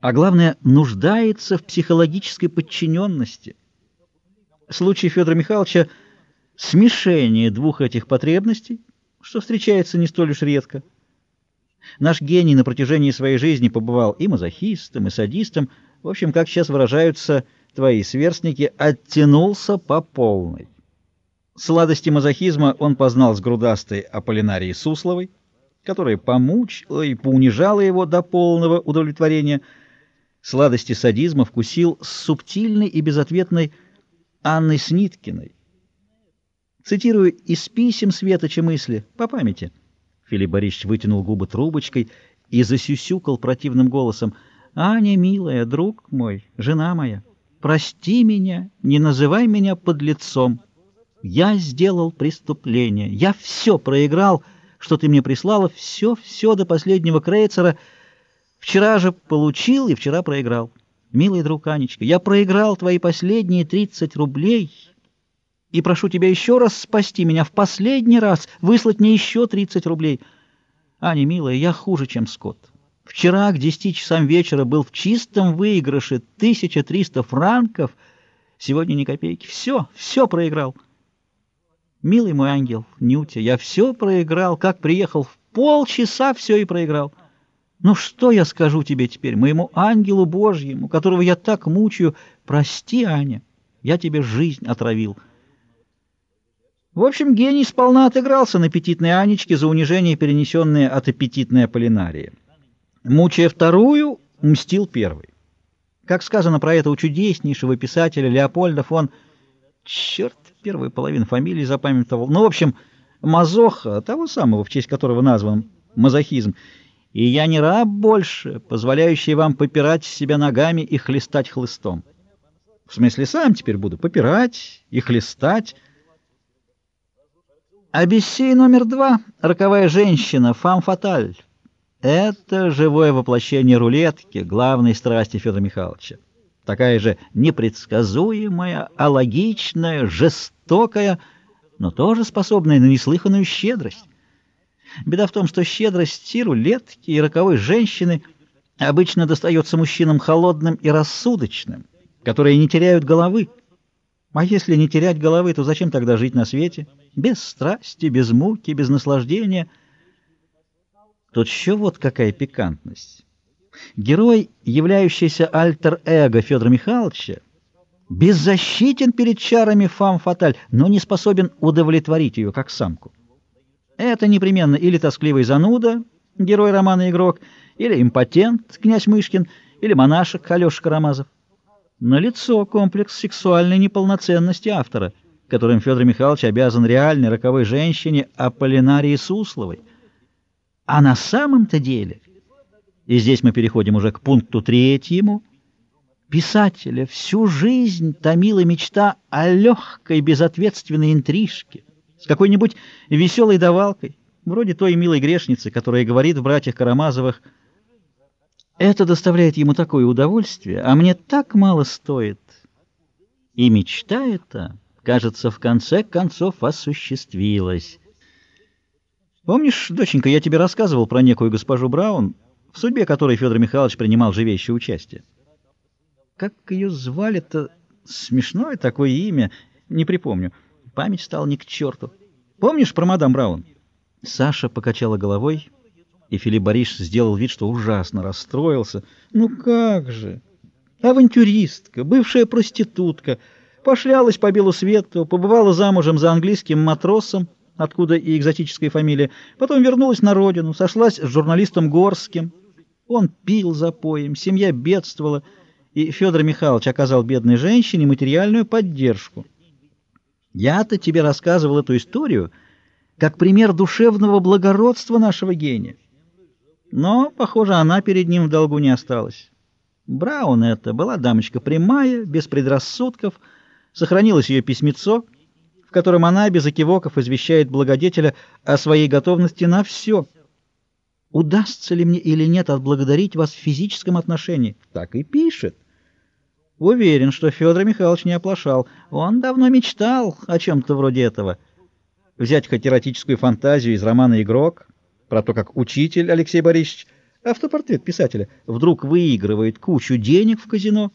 а главное, нуждается в психологической подчиненности. Случай Федора Михайловича — смешение двух этих потребностей, что встречается не столь уж редко. Наш гений на протяжении своей жизни побывал и мазохистом, и садистом, в общем, как сейчас выражаются твои сверстники, оттянулся по полной. Сладости мазохизма он познал с грудастой Аполлинарией Сусловой, которая помучила и поунижала его до полного удовлетворения. Сладости садизма вкусил с субтильной и безответной Анной Сниткиной. Цитирую из писем Светоча мысли, по памяти. Филипп Борисович вытянул губы трубочкой и засюсюкал противным голосом. «Аня, милая, друг мой, жена моя, прости меня, не называй меня подлецом». Я сделал преступление. Я все проиграл, что ты мне прислала. Все, все до последнего крейцера. Вчера же получил и вчера проиграл. Милый друг Анечка, я проиграл твои последние 30 рублей и прошу тебя еще раз спасти меня в последний раз, выслать мне еще 30 рублей. Аня, милая, я хуже, чем Скотт. Вчера к 10 часам вечера был в чистом выигрыше 1300 франков, сегодня ни копейки. Все, все проиграл. Милый мой ангел, Нютя, я все проиграл, как приехал в полчаса все и проиграл. Ну что я скажу тебе теперь, моему ангелу Божьему, которого я так мучаю? Прости, Аня, я тебе жизнь отравил. В общем, гений сполна отыгрался на аппетитной Анечке за унижение, перенесенное от аппетитной Аполлинарии. Мучая вторую, мстил первый. Как сказано про этого чудеснейшего писателя Леопольда фон... Черт, первую половину фамилии запамятовал. Ну, в общем, Мазоха, того самого, в честь которого назван мазохизм. И я не раб больше, позволяющий вам попирать себя ногами и хлестать хлыстом. В смысле, сам теперь буду попирать и хлестать. Обессей номер два, роковая женщина, фам фаталь. Это живое воплощение рулетки, главной страсти Федора Михайловича такая же непредсказуемая, алогичная, жестокая, но тоже способная на неслыханную щедрость. Беда в том, что щедрость и рулетки, и роковой женщины обычно достается мужчинам холодным и рассудочным, которые не теряют головы. А если не терять головы, то зачем тогда жить на свете? Без страсти, без муки, без наслаждения. Тут еще вот какая пикантность. Герой, являющийся альтер-эго Федора Михайловича, беззащитен перед чарами фам-фаталь, но не способен удовлетворить ее как самку. Это непременно или тоскливый зануда, герой романа «Игрок», или импотент, князь Мышкин, или монашек Алеша Карамазов. Налицо комплекс сексуальной неполноценности автора, которым Федор Михайлович обязан реальной роковой женщине Аполлинарии Сусловой. А на самом-то деле... И здесь мы переходим уже к пункту третьему. Писателя всю жизнь томила мечта о легкой безответственной интрижке с какой-нибудь веселой давалкой, вроде той милой грешницы, которая говорит в «Братьях Карамазовых» «Это доставляет ему такое удовольствие, а мне так мало стоит». И мечта эта, кажется, в конце концов осуществилась. Помнишь, доченька, я тебе рассказывал про некую госпожу Браун, в судьбе которой Федор Михайлович принимал живейшее участие. Как ее звали-то? Смешное такое имя, не припомню. Память стала не к черту. Помнишь про мадам Браун? Саша покачала головой, и Филипп Борисович сделал вид, что ужасно расстроился. Ну как же! Авантюристка, бывшая проститутка, пошлялась по белу свету, побывала замужем за английским матросом, откуда и экзотическая фамилия, потом вернулась на родину, сошлась с журналистом Горским. Он пил за поем, семья бедствовала, и Федор Михайлович оказал бедной женщине материальную поддержку. Я-то тебе рассказывал эту историю как пример душевного благородства нашего гения. Но, похоже, она перед ним в долгу не осталась. Браун это была дамочка прямая, без предрассудков, сохранилось ее письмецо — в котором она без окивоков извещает благодетеля о своей готовности на все. Удастся ли мне или нет отблагодарить вас в физическом отношении? Так и пишет. Уверен, что Федор Михайлович не оплошал. Он давно мечтал о чем-то вроде этого. Взять хоть эротическую фантазию из романа «Игрок», про то, как учитель Алексей Борисович Автопортрет писателя вдруг выигрывает кучу денег в казино,